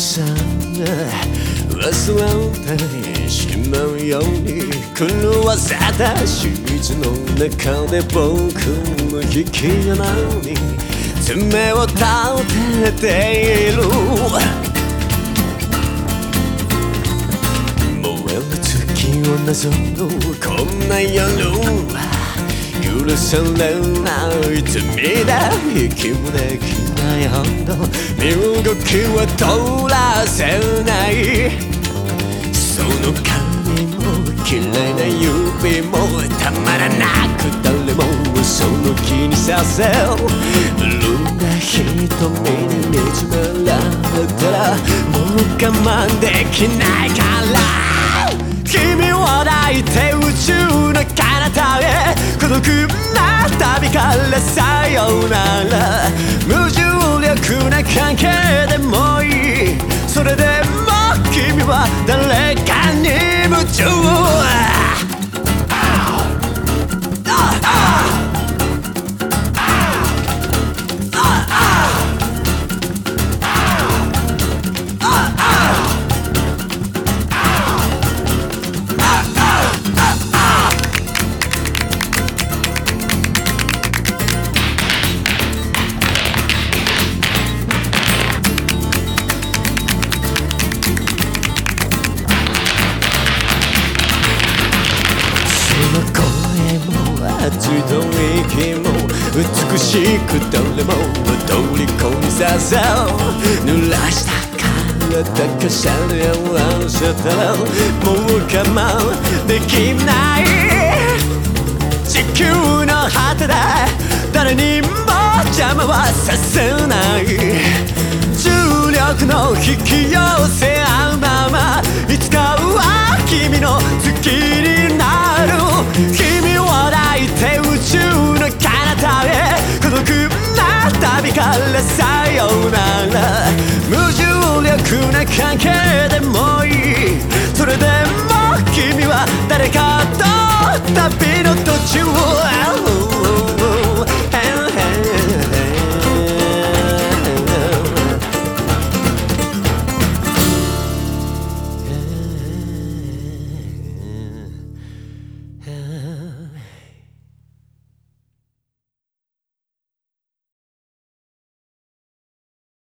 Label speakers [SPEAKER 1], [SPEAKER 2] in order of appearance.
[SPEAKER 1] さ忘れてしまうように狂わせたシーツの中で僕の引き穴に爪を立てている。燃える月を謎のこんな夜。は許されない罪だ。息もできないほど。身動きは通らせない。その髪も綺麗な指もたまらなく誰もその気にさせるんだ瞳に見つめられたらもう我慢できないから。君を抱いて宇宙の彼方へ孤独な旅からさようなら。無重力な関係でもいい。それでも君は誰も熱い息も美しくどれも虜にさせ濡らした体かしゃれ合わせたらもう我慢できない地球の果てだ誰にも邪魔はさせない重力の引き寄せ合うままいつかは君の月になら無重力な関係でもいい。それでも君は誰かと旅の途中を。